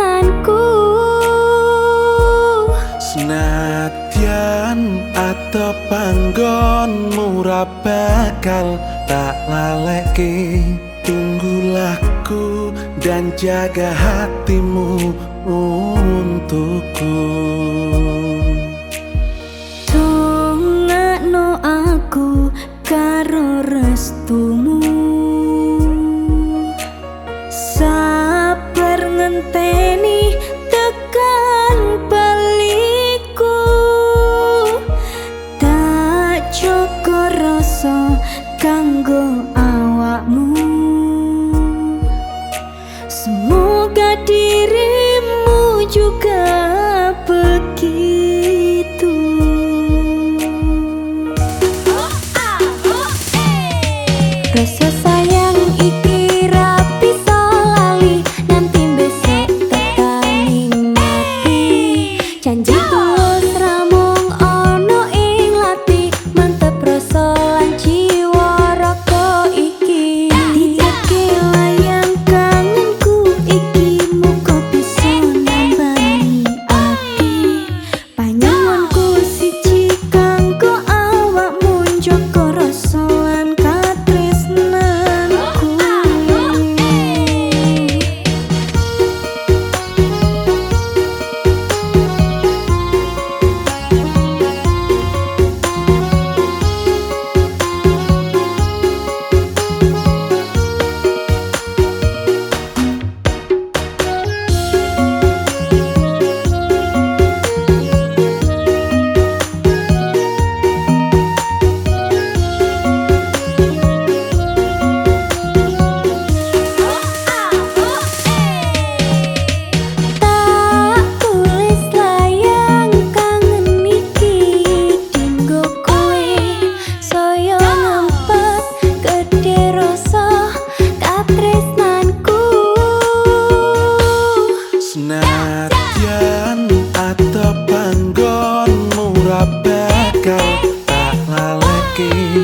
tresnanku senadyan atau panggon murah bakal tak laleke tunggulahku dan jaga hatimu untukku. ngenteni tekan balikku tak cukup rasa kanggo awakmu. Semua you.